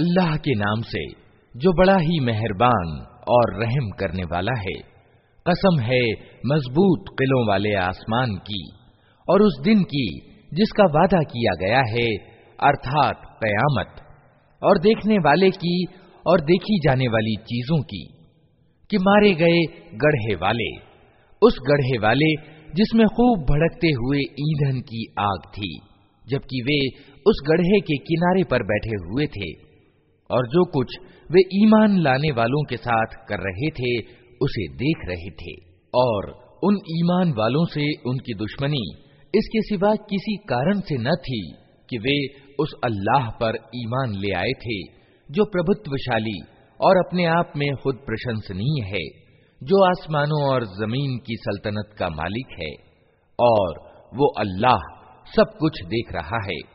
अल्लाह के नाम से जो बड़ा ही मेहरबान और रहम करने वाला है कसम है मज़बूत किलों वाले आसमान की और उस दिन की जिसका वादा किया गया है, अर्थात कयामत, और देखने वाले की और देखी जाने वाली चीज़ों की, कि मारे गए गढ़े वाले, उस गढ़े वाले जिसमें खूब भड़कते हुए ईंधन की आग थी, जबकि वे उस गढ़े के किनारे पर बैठे हुए थे, और जो कुछ वे ईमान लाने वालों के साथ कर रहे थे उसे देख रहे थे। और उन ईमान वालों से उनकी दुश्मनी इसके सिवा किसी कारण से न थी कि वे उस अल्लाह पर ईमान ले आए थे, जो प्रभुत्वशाली और अपने आप में खुद प्रशंसनीय है, जो आसमानों और ज़मीन की सल्तनत का मालिक है, और वो अल्लाह सब कुछ देख रहा है।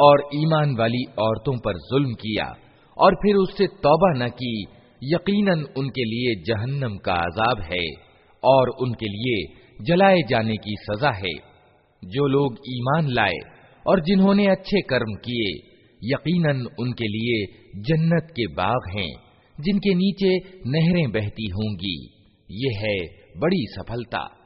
और ईमान वाली औरतों पर जुल्म किया और फिर उससे तौबा न की, यकीनन उनके लिए जहन्नम का अजाब है और उनके लिए जलाए जाने की सजा है। जो लोग ईमान लाए और जिन्होंने अच्छे कर्म किए, यकीनन उनके लिए जन्नत के बाग हैं, जिनके नीचे नहरें बहती होंगी। ये है बड़ी सफलता।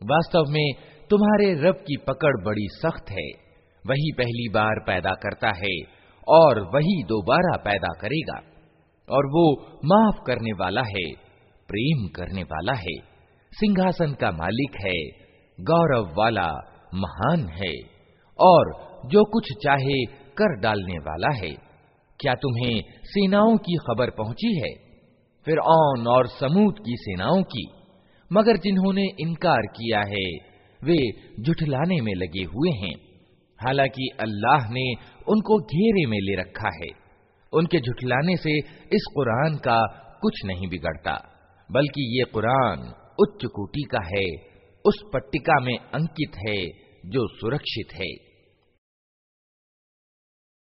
वास्तव में तुम्हारे रब की पकड़ बड़ी सख्त है वही पहली बार पैदा करता है और वही दोबारा पैदा करेगा और वो माफ करने वाला है प्रेम करने वाला है सिंहासन का मालिक है गौरव वाला महान है और जो कुछ चाहे कर डालने वाला है। क्या तुम्हें सेनाओं की खबर पहुँची है? फिर औन और समूद की सेनाओं की। मगर जिन्होंने इनकार किया है, वे जुठलाने में लगे हुए हैं। हालाँकि अल्लाह ने उनको घेरे में ले रखा है। उनके झुठलाने से इस कुरान का कुछ नहीं बिगड़ता, बल्कि ये कुरान उच्च कोटि का है, उस पट्टिका में अंकित है जो सुरक्षित है।